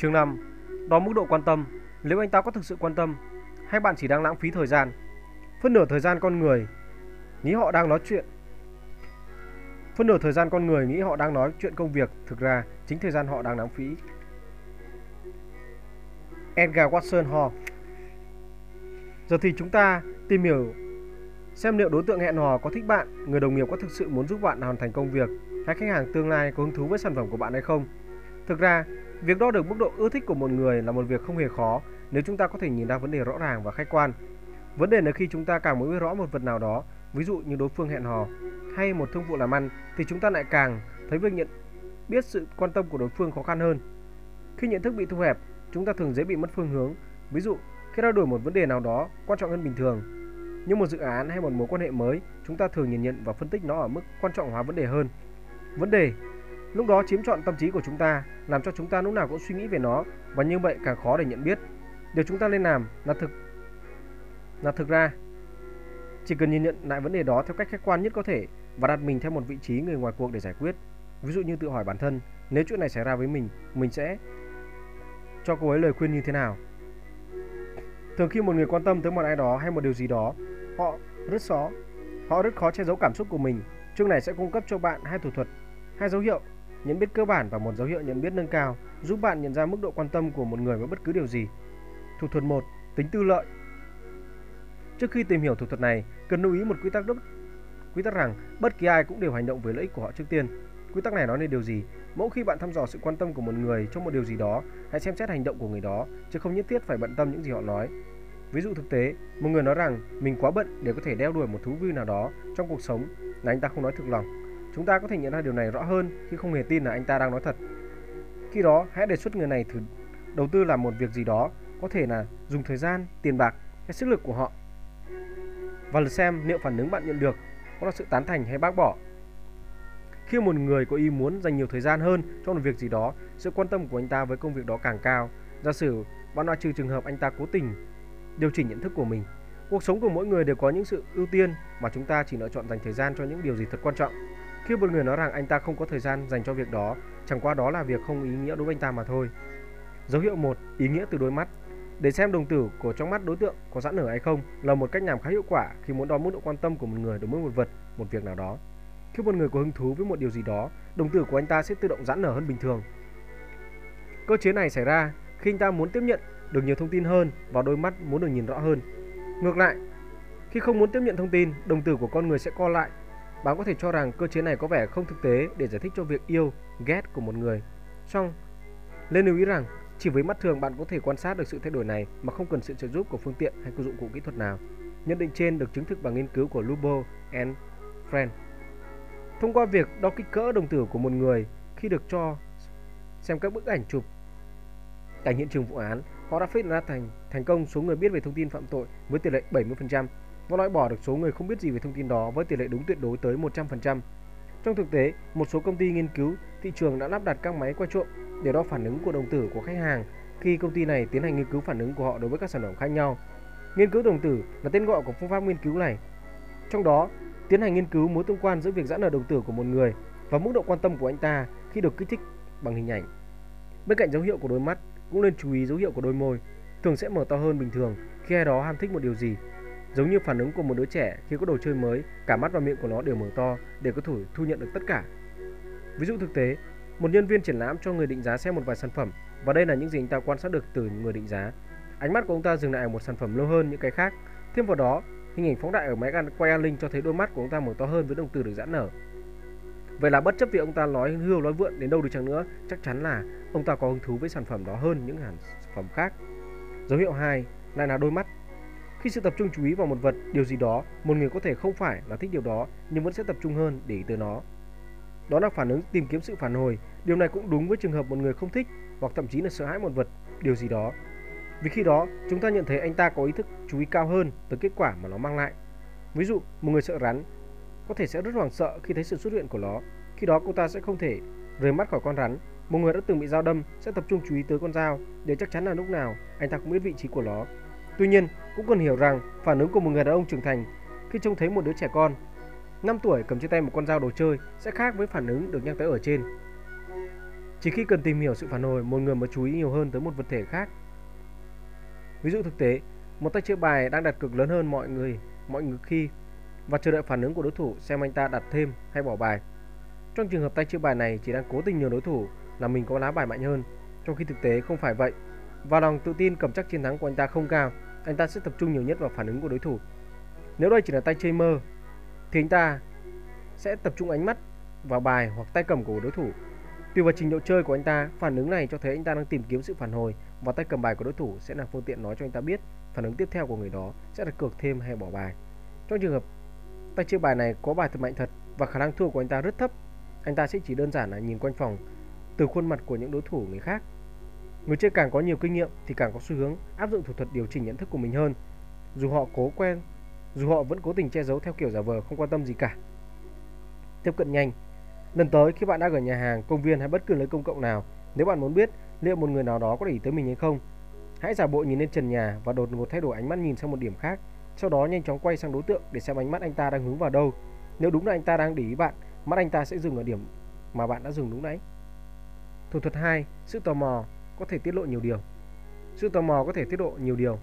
Chương 5. Đo mức độ quan tâm. Nếu anh ta có thực sự quan tâm hay bạn chỉ đang lãng phí thời gian? Phân nửa thời gian con người nghĩ họ đang nói chuyện. Phân nửa thời gian con người nghĩ họ đang nói chuyện công việc, thực ra chính thời gian họ đang lãng phí. Edgar Watson Hall Giờ thì chúng ta tìm hiểu xem liệu đối tượng hẹn hò có thích bạn, người đồng nghiệp có thực sự muốn giúp bạn hoàn thành công việc hay khách hàng tương lai có hứng thú với sản phẩm của bạn hay không. Thực ra, việc đo được mức độ ưa thích của một người là một việc không hề khó nếu chúng ta có thể nhìn ra vấn đề rõ ràng và khách quan. Vấn đề là khi chúng ta càng muốn biết rõ một vật nào đó, ví dụ như đối phương hẹn hò hay một thương vụ làm ăn thì chúng ta lại càng thấy việc nhận biết sự quan tâm của đối phương khó khăn hơn. Khi nhận thức bị thu hẹp, chúng ta thường dễ bị mất phương hướng. Ví dụ, khi trao đổi một vấn đề nào đó quan trọng hơn bình thường, như một dự án hay một mối quan hệ mới, chúng ta thường nhìn nhận và phân tích nó ở mức quan trọng hóa vấn đề hơn. Vấn đề lúc đó chiếm trọn tâm trí của chúng ta, làm cho chúng ta lúc nào cũng suy nghĩ về nó và như vậy càng khó để nhận biết. Điều chúng ta nên làm là thực là thực ra chỉ cần nhìn nhận lại vấn đề đó theo cách khách quan nhất có thể và đặt mình theo một vị trí người ngoài cuộc để giải quyết. Ví dụ như tự hỏi bản thân, nếu chuyện này xảy ra với mình, mình sẽ cho cô ấy lời khuyên như thế nào? Thường khi một người quan tâm tới một ai đó hay một điều gì đó, họ rất khó, họ rất khó che giấu cảm xúc của mình. Chương này sẽ cung cấp cho bạn hai thủ thuật, hai dấu hiệu nhận biết cơ bản và một dấu hiệu nhận biết nâng cao, giúp bạn nhận ra mức độ quan tâm của một người với bất cứ điều gì. Thủ thuật 1, tính tư lợi. Trước khi tìm hiểu thủ thuật này, cần lưu ý một quy tắc rất quy tắc rằng bất kỳ ai cũng đều hành động với lợi ích của họ trước tiên. Quy tắc này nói lên điều gì? Mỗi khi bạn thăm dò sự quan tâm của một người trong một điều gì đó, hãy xem xét hành động của người đó, chứ không nhất thiết phải bận tâm những gì họ nói. Ví dụ thực tế, một người nói rằng mình quá bận để có thể đeo đuổi một thú vui nào đó trong cuộc sống là anh ta không nói thực lòng. Chúng ta có thể nhận ra điều này rõ hơn khi không hề tin là anh ta đang nói thật. Khi đó, hãy đề xuất người này thử đầu tư làm một việc gì đó, có thể là dùng thời gian, tiền bạc hay sức lực của họ và lượt xem liệu phản ứng bạn nhận được có là sự tán thành hay bác bỏ. Khi một người có ý muốn dành nhiều thời gian hơn cho một việc gì đó, sự quan tâm của anh ta với công việc đó càng cao. Giả sử bạn loại trừ trường hợp anh ta cố tình điều chỉnh nhận thức của mình. Cuộc sống của mỗi người đều có những sự ưu tiên mà chúng ta chỉ lựa chọn dành thời gian cho những điều gì thật quan trọng. Khi một người nói rằng anh ta không có thời gian dành cho việc đó, chẳng qua đó là việc không ý nghĩa đối với anh ta mà thôi. Dấu hiệu 1, ý nghĩa từ đôi mắt. Để xem đồng tử của trong mắt đối tượng có giãn nở hay không là một cách làm khá hiệu quả khi muốn đo mức độ quan tâm của một người đối với một vật, một việc nào đó. Khi một người có hứng thú với một điều gì đó, đồng tử của anh ta sẽ tự động giãn nở hơn bình thường. Cơ chế này xảy ra khi anh ta muốn tiếp nhận được nhiều thông tin hơn và đôi mắt muốn được nhìn rõ hơn. Ngược lại, khi không muốn tiếp nhận thông tin, đồng tử của con người sẽ co lại. Bạn có thể cho rằng cơ chế này có vẻ không thực tế để giải thích cho việc yêu, ghét của một người. Song, nên lưu ý rằng chỉ với mắt thường bạn có thể quan sát được sự thay đổi này mà không cần sự trợ giúp của phương tiện hay dụng cụ kỹ thuật nào. Nhận định trên được chứng thực bằng nghiên cứu của Lubo and Friend. Thông qua việc đo kích cỡ đồng tử của một người khi được cho xem các bức ảnh chụp cảnh hiện trường vụ án, họ đã phát ra thành thành công số người biết về thông tin phạm tội với tỷ lệ 70% và loại bỏ được số người không biết gì về thông tin đó với tỷ lệ đúng tuyệt đối tới 100%. Trong thực tế, một số công ty nghiên cứu thị trường đã lắp đặt các máy quay trộm để đo phản ứng của đồng tử của khách hàng khi công ty này tiến hành nghiên cứu phản ứng của họ đối với các sản phẩm khác nhau. Nghiên cứu đồng tử là tên gọi của phương pháp nghiên cứu này. Trong đó, tiến hành nghiên cứu mối tương quan giữa việc giãn nở đồng tử của một người và mức độ quan tâm của anh ta khi được kích thích bằng hình ảnh. Bên cạnh dấu hiệu của đôi mắt, cũng nên chú ý dấu hiệu của đôi môi, thường sẽ mở to hơn bình thường khi ai đó ham thích một điều gì. Giống như phản ứng của một đứa trẻ khi có đồ chơi mới, cả mắt và miệng của nó đều mở to để có thể thu nhận được tất cả. Ví dụ thực tế, một nhân viên triển lãm cho người định giá xem một vài sản phẩm và đây là những gì anh ta quan sát được từ người định giá. Ánh mắt của ông ta dừng lại ở một sản phẩm lâu hơn những cái khác. Thêm vào đó, hình ảnh phóng đại ở máy quay an ninh cho thấy đôi mắt của ông ta mở to hơn với đồng tử được giãn nở. Vậy là bất chấp việc ông ta nói hưu nói vượn đến đâu được chăng nữa, chắc chắn là ông ta có hứng thú với sản phẩm đó hơn những sản phẩm khác. Dấu hiệu 2 lại là đôi mắt. Khi sự tập trung chú ý vào một vật, điều gì đó, một người có thể không phải là thích điều đó nhưng vẫn sẽ tập trung hơn để ý tới nó. Đó là phản ứng tìm kiếm sự phản hồi. Điều này cũng đúng với trường hợp một người không thích hoặc thậm chí là sợ hãi một vật, điều gì đó. Vì khi đó, chúng ta nhận thấy anh ta có ý thức chú ý cao hơn tới kết quả mà nó mang lại. Ví dụ, một người sợ rắn có thể sẽ rất hoảng sợ khi thấy sự xuất hiện của nó. Khi đó cô ta sẽ không thể rời mắt khỏi con rắn. Một người đã từng bị dao đâm sẽ tập trung chú ý tới con dao để chắc chắn là lúc nào anh ta cũng biết vị trí của nó. Tuy nhiên, cũng cần hiểu rằng phản ứng của một người đàn ông trưởng thành khi trông thấy một đứa trẻ con 5 tuổi cầm trên tay một con dao đồ chơi sẽ khác với phản ứng được nhắc tới ở trên. Chỉ khi cần tìm hiểu sự phản hồi, một người mới chú ý nhiều hơn tới một vật thể khác. Ví dụ thực tế, một tay chơi bài đang đặt cược lớn hơn mọi người mọi người khi và chờ đợi phản ứng của đối thủ xem anh ta đặt thêm hay bỏ bài. Trong trường hợp tay chơi bài này chỉ đang cố tình nhờ đối thủ là mình có lá bài mạnh hơn, trong khi thực tế không phải vậy. Và lòng tự tin cầm chắc chiến thắng của anh ta không cao, anh ta sẽ tập trung nhiều nhất vào phản ứng của đối thủ. Nếu đây chỉ là tay chơi mơ, thì anh ta sẽ tập trung ánh mắt vào bài hoặc tay cầm của đối thủ. Tùy vào trình độ chơi của anh ta, phản ứng này cho thấy anh ta đang tìm kiếm sự phản hồi và tay cầm bài của đối thủ sẽ là phương tiện nói cho anh ta biết phản ứng tiếp theo của người đó sẽ là cược thêm hay bỏ bài. Trong trường hợp tay chơi bài này có bài thật mạnh thật và khả năng thua của anh ta rất thấp, anh ta sẽ chỉ đơn giản là nhìn quanh phòng từ khuôn mặt của những đối thủ người khác. Người chơi càng có nhiều kinh nghiệm thì càng có xu hướng áp dụng thủ thuật điều chỉnh nhận thức của mình hơn. Dù họ cố quen, dù họ vẫn cố tình che giấu theo kiểu giả vờ không quan tâm gì cả. Tiếp cận nhanh. Lần tới khi bạn đang ở nhà hàng, công viên hay bất cứ nơi công cộng nào, nếu bạn muốn biết liệu một người nào đó có để ý tới mình hay không, hãy giả bộ nhìn lên trần nhà và đột ngột thay đổi ánh mắt nhìn sang một điểm khác, sau đó nhanh chóng quay sang đối tượng để xem ánh mắt anh ta đang hướng vào đâu. Nếu đúng là anh ta đang để ý bạn, mắt anh ta sẽ dừng ở điểm mà bạn đã dừng lúc nãy. Thủ thuật 2, sự tò mò có thể tiết lộ nhiều điều. Sự tò mò có thể tiết lộ nhiều điều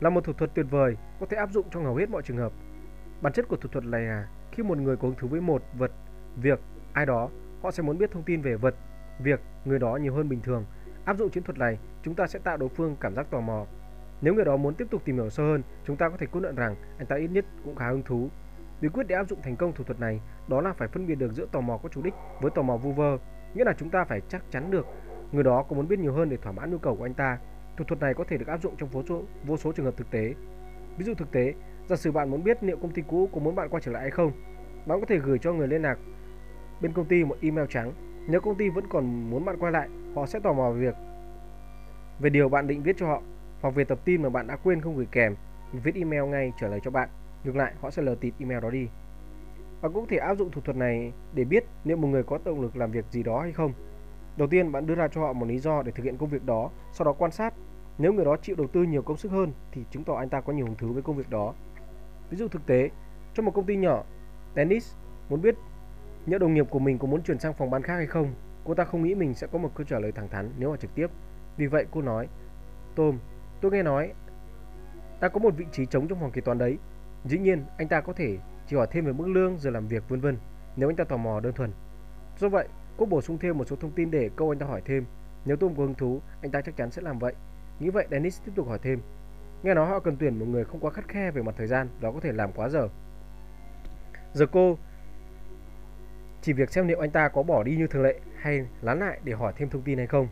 là một thủ thuật tuyệt vời có thể áp dụng trong hầu hết mọi trường hợp. Bản chất của thủ thuật này là khi một người có hứng thú với một vật, việc, ai đó, họ sẽ muốn biết thông tin về vật, việc, người đó nhiều hơn bình thường. Áp dụng chiến thuật này, chúng ta sẽ tạo đối phương cảm giác tò mò. Nếu người đó muốn tiếp tục tìm hiểu sâu hơn, chúng ta có thể kết luận rằng anh ta ít nhất cũng khá hứng thú. Bí quyết để áp dụng thành công thủ thuật này đó là phải phân biệt được giữa tò mò có chủ đích với tò mò vu vơ, nghĩa là chúng ta phải chắc chắn được người đó có muốn biết nhiều hơn để thỏa mãn nhu cầu của anh ta. Thủ thuật này có thể được áp dụng trong vô số vô số trường hợp thực tế. Ví dụ thực tế, giả sử bạn muốn biết liệu công ty cũ có muốn bạn quay trở lại hay không, bạn có thể gửi cho người liên lạc bên công ty một email trắng. Nếu công ty vẫn còn muốn bạn quay lại, họ sẽ tò mò về việc về điều bạn định viết cho họ hoặc về tập tin mà bạn đã quên không gửi kèm, viết email ngay trả lời cho bạn. Ngược lại, họ sẽ lờ tịt email đó đi. Bạn cũng có thể áp dụng thủ thuật này để biết liệu một người có động lực làm việc gì đó hay không. Đầu tiên, bạn đưa ra cho họ một lý do để thực hiện công việc đó, sau đó quan sát. Nếu người đó chịu đầu tư nhiều công sức hơn thì chứng tỏ anh ta có nhiều hứng thú với công việc đó. Ví dụ thực tế, trong một công ty nhỏ, Dennis muốn biết những đồng nghiệp của mình có muốn chuyển sang phòng ban khác hay không. Cô ta không nghĩ mình sẽ có một câu trả lời thẳng thắn nếu hỏi trực tiếp. Vì vậy cô nói, Tom, tôi nghe nói ta có một vị trí trống trong phòng kế toán đấy. Dĩ nhiên, anh ta có thể chỉ hỏi thêm về mức lương, giờ làm việc vân vân nếu anh ta tò mò đơn thuần. Do vậy, cô bổ sung thêm một số thông tin để câu anh ta hỏi thêm. Nếu Tom có hứng thú, anh ta chắc chắn sẽ làm vậy. Nghĩ vậy, Dennis tiếp tục hỏi thêm. Nghe nói họ cần tuyển một người không quá khắt khe về mặt thời gian, đó có thể làm quá giờ. Giờ cô chỉ việc xem liệu anh ta có bỏ đi như thường lệ hay lán lại để hỏi thêm thông tin hay không.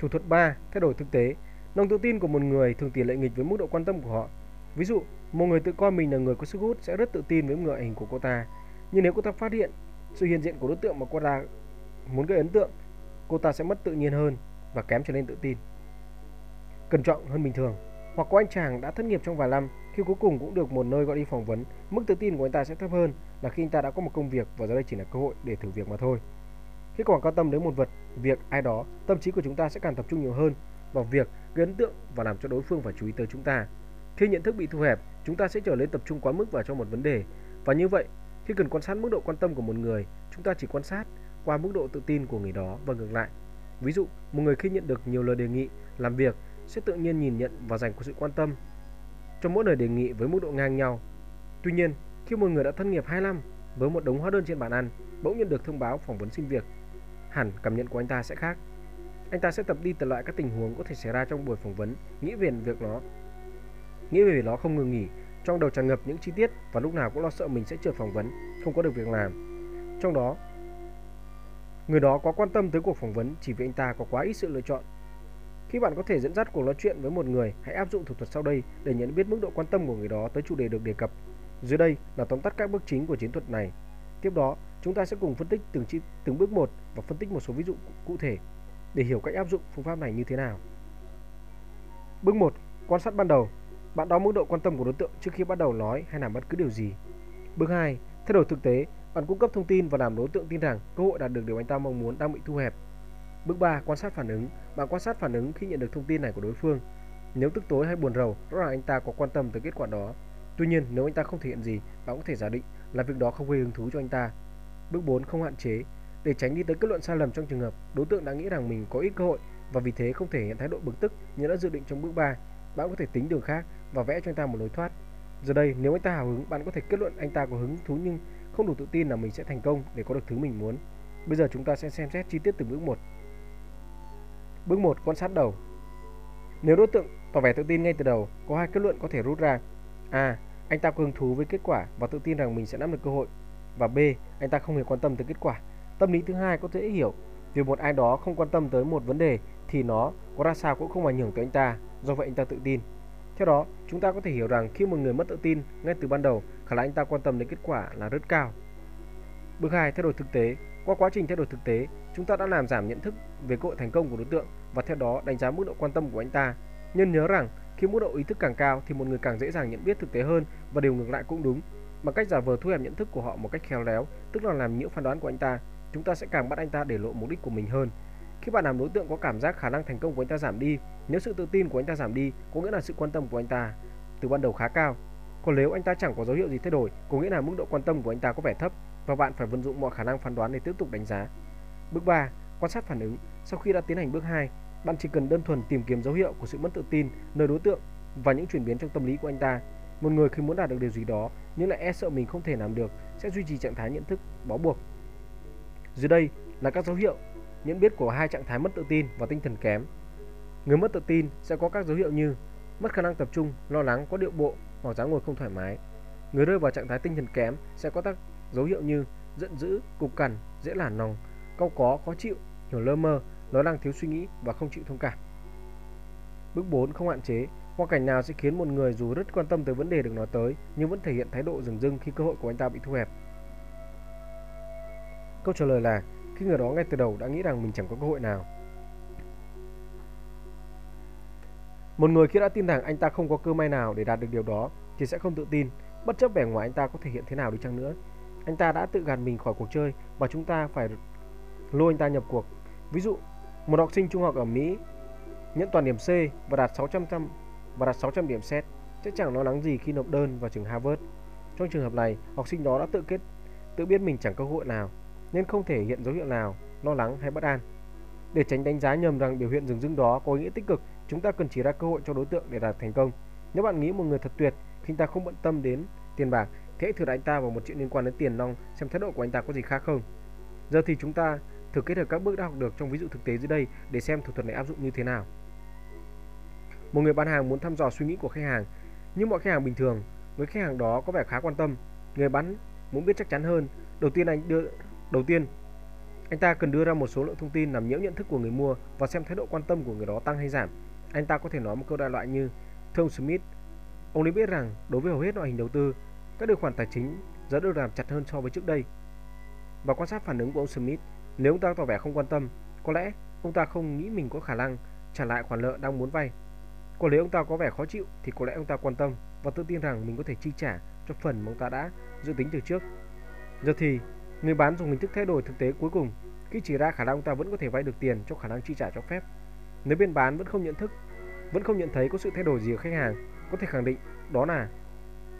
Thủ thuật 3, thay đổi thực tế. Lòng tự tin của một người thường tỷ lệ nghịch với mức độ quan tâm của họ. Ví dụ, một người tự coi mình là người có sức hút sẽ rất tự tin với ngoại hình của cô ta. Nhưng nếu cô ta phát hiện sự hiện diện của đối tượng mà cô ta muốn gây ấn tượng, cô ta sẽ mất tự nhiên hơn và kém trở nên tự tin. Cẩn trọng hơn bình thường. Hoặc có anh chàng đã thất nghiệp trong vài năm, khi cuối cùng cũng được một nơi gọi đi phỏng vấn, mức tự tin của anh ta sẽ thấp hơn là khi anh ta đã có một công việc và giờ đây chỉ là cơ hội để thử việc mà thôi. Khi còn quan tâm đến một vật, việc, ai đó, tâm trí của chúng ta sẽ càng tập trung nhiều hơn vào việc gây ấn tượng và làm cho đối phương phải chú ý tới chúng ta. Khi nhận thức bị thu hẹp, chúng ta sẽ trở nên tập trung quá mức vào trong một vấn đề. Và như vậy, khi cần quan sát mức độ quan tâm của một người, chúng ta chỉ quan sát qua mức độ tự tin của người đó và ngược lại. Ví dụ, một người khi nhận được nhiều lời đề nghị làm việc sẽ tự nhiên nhìn nhận và dành có sự quan tâm trong mỗi lời đề nghị với mức độ ngang nhau. Tuy nhiên, khi một người đã thất nghiệp 2 năm với một đống hóa đơn trên bàn ăn, bỗng nhận được thông báo phỏng vấn xin việc, hẳn cảm nhận của anh ta sẽ khác. Anh ta sẽ tập đi tập lại các tình huống có thể xảy ra trong buổi phỏng vấn, nghĩ về việc nó, nghĩ về việc nó không ngừng nghỉ, trong đầu tràn ngập những chi tiết và lúc nào cũng lo sợ mình sẽ trượt phỏng vấn, không có được việc làm. Trong đó, người đó có quan tâm tới cuộc phỏng vấn chỉ vì anh ta có quá ít sự lựa chọn. Khi bạn có thể dẫn dắt cuộc nói chuyện với một người, hãy áp dụng thủ thuật sau đây để nhận biết mức độ quan tâm của người đó tới chủ đề được đề cập. Dưới đây là tóm tắt các bước chính của chiến thuật này. Tiếp đó, chúng ta sẽ cùng phân tích từng chi, từng bước một và phân tích một số ví dụ cụ thể để hiểu cách áp dụng phương pháp này như thế nào. Bước 1. Quan sát ban đầu. Bạn đo mức độ quan tâm của đối tượng trước khi bắt đầu nói hay làm bất cứ điều gì. Bước 2. Thay đổi thực tế. Bạn cung cấp thông tin và làm đối tượng tin rằng cơ hội đạt được điều anh ta mong muốn đang bị thu hẹp. Bước 3. Quan sát phản ứng. Bạn quan sát phản ứng khi nhận được thông tin này của đối phương. Nếu tức tối hay buồn rầu, rõ ràng anh ta có quan tâm tới kết quả đó. Tuy nhiên, nếu anh ta không thể hiện gì, bạn có thể giả định là việc đó không gây hứng thú cho anh ta. Bước 4. Không hạn chế. Để tránh đi tới kết luận sai lầm trong trường hợp đối tượng đã nghĩ rằng mình có ít cơ hội và vì thế không thể hiện thái độ bực tức như đã dự định trong bước 3, bạn có thể tính đường khác và vẽ cho anh ta một lối thoát. Giờ đây, nếu anh ta hào hứng, bạn có thể kết luận anh ta có hứng thú nhưng không đủ tự tin là mình sẽ thành công để có được thứ mình muốn. Bây giờ chúng ta sẽ xem xét chi tiết từng bước một. Bước 1. Quan sát đầu. Nếu đối tượng tỏ vẻ tự tin ngay từ đầu, có hai kết luận có thể rút ra. A. Anh ta có hứng thú với kết quả và tự tin rằng mình sẽ nắm được cơ hội. Và B. Anh ta không hề quan tâm tới kết quả. Tâm lý thứ hai có dễ hiểu. Vì một ai đó không quan tâm tới một vấn đề thì nó có ra sao cũng không ảnh hưởng tới anh ta, do vậy anh ta tự tin. Theo đó, chúng ta có thể hiểu rằng khi một người mất tự tin ngay từ ban đầu, khả năng anh ta quan tâm đến kết quả là rất cao. Bước 2. Thay đổi thực tế. Qua quá trình thay đổi thực tế, chúng ta đã làm giảm nhận thức về cơ hội thành công của đối tượng và theo đó đánh giá mức độ quan tâm của anh ta. Nhưng nhớ rằng khi mức độ ý thức càng cao thì một người càng dễ dàng nhận biết thực tế hơn và điều ngược lại cũng đúng. Bằng cách giả vờ thu hẹp nhận thức của họ một cách khéo léo, tức là làm nhiễu phán đoán của anh ta, chúng ta sẽ càng bắt anh ta để lộ mục đích của mình hơn. Khi bạn làm đối tượng có cảm giác khả năng thành công của anh ta giảm đi, nếu sự tự tin của anh ta giảm đi, có nghĩa là sự quan tâm của anh ta từ ban đầu khá cao. Còn nếu anh ta chẳng có dấu hiệu gì thay đổi, có nghĩa là mức độ quan tâm của anh ta có vẻ thấp và bạn phải vận dụng mọi khả năng phán đoán để tiếp tục đánh giá. Bước 3. Quan sát phản ứng. Sau khi đã tiến hành bước 2, bạn chỉ cần đơn thuần tìm kiếm dấu hiệu của sự mất tự tin nơi đối tượng và những chuyển biến trong tâm lý của anh ta. Một người khi muốn đạt được điều gì đó nhưng lại e sợ mình không thể làm được sẽ duy trì trạng thái nhận thức bó buộc. Dưới đây là các dấu hiệu nhận biết của hai trạng thái mất tự tin và tinh thần kém. Người mất tự tin sẽ có các dấu hiệu như mất khả năng tập trung, lo lắng, có điệu bộ hoặc dáng ngồi không thoải mái. Người rơi vào trạng thái tinh thần kém sẽ có các dấu hiệu như giận dữ, cục cằn, dễ lả nòng, cau có, khó chịu, hiểu lơ mơ, nói năng thiếu suy nghĩ và không chịu thông cảm. Bước 4 không hạn chế. Hoàn cảnh nào sẽ khiến một người dù rất quan tâm tới vấn đề được nói tới nhưng vẫn thể hiện thái độ dừng dưng khi cơ hội của anh ta bị thu hẹp? Câu trả lời là khi người đó ngay từ đầu đã nghĩ rằng mình chẳng có cơ hội nào. Một người khi đã tin rằng anh ta không có cơ may nào để đạt được điều đó thì sẽ không tự tin, bất chấp vẻ ngoài anh ta có thể hiện thế nào đi chăng nữa. Anh ta đã tự gạt mình khỏi cuộc chơi và chúng ta phải lôi anh ta nhập cuộc. Ví dụ, một học sinh trung học ở Mỹ nhận toàn điểm C và đạt 600 và đạt 600 điểm xét chắc chẳng lo lắng gì khi nộp đơn vào trường Harvard. Trong trường hợp này, học sinh đó đã tự kết tự biết mình chẳng cơ hội nào nên không thể hiện dấu hiệu nào lo lắng hay bất an. Để tránh đánh giá nhầm rằng biểu hiện dừng dưng đó có ý nghĩa tích cực, chúng ta cần chỉ ra cơ hội cho đối tượng để đạt thành công. Nếu bạn nghĩ một người thật tuyệt khi ta không bận tâm đến tiền bạc, thì hãy thử đặt anh ta vào một chuyện liên quan đến tiền nong xem thái độ của anh ta có gì khác không. Giờ thì chúng ta thử kết hợp các bước đã học được trong ví dụ thực tế dưới đây để xem thủ thuật này áp dụng như thế nào. Một người bán hàng muốn thăm dò suy nghĩ của khách hàng. Như mọi khách hàng bình thường, người khách hàng đó có vẻ khá quan tâm. Người bán muốn biết chắc chắn hơn. Đầu tiên anh đưa đầu tiên anh ta cần đưa ra một số lượng thông tin làm nhiễu nhận thức của người mua và xem thái độ quan tâm của người đó tăng hay giảm. Anh ta có thể nói một câu đại loại như Thưa ông Smith, ông nên biết rằng đối với hầu hết loại hình đầu tư, các điều khoản tài chính giờ được làm chặt hơn so với trước đây. Và quan sát phản ứng của ông Smith, nếu ông ta tỏ vẻ không quan tâm, có lẽ ông ta không nghĩ mình có khả năng trả lại khoản nợ đang muốn vay. Còn nếu ông ta có vẻ khó chịu thì có lẽ ông ta quan tâm và tự tin rằng mình có thể chi trả cho phần mà ông ta đã dự tính từ trước. Giờ thì, người bán dùng hình thức thay đổi thực tế cuối cùng khi chỉ ra khả năng ông ta vẫn có thể vay được tiền cho khả năng chi trả cho phép. Nếu bên bán vẫn không nhận thức, vẫn không nhận thấy có sự thay đổi gì ở khách hàng, có thể khẳng định đó là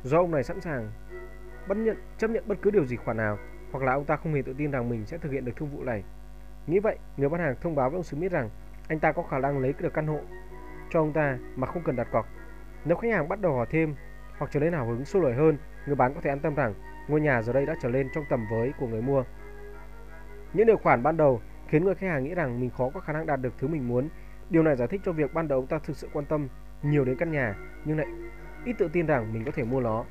do ông này sẵn sàng bất nhận chấp nhận bất cứ điều gì khoản nào hoặc là ông ta không hề tự tin rằng mình sẽ thực hiện được thương vụ này. Nghĩ vậy, người bán hàng thông báo với ông Smith rằng anh ta có khả năng lấy được căn hộ cho ông ta mà không cần đặt cọc. Nếu khách hàng bắt đầu hỏi thêm hoặc trở nên hào hứng sôi nổi hơn, người bán có thể an tâm rằng ngôi nhà giờ đây đã trở lên trong tầm với của người mua. Những điều khoản ban đầu khiến người khách hàng nghĩ rằng mình khó có khả năng đạt được thứ mình muốn. Điều này giải thích cho việc ban đầu ông ta thực sự quan tâm nhiều đến căn nhà, nhưng lại ít tự tin rằng mình có thể mua nó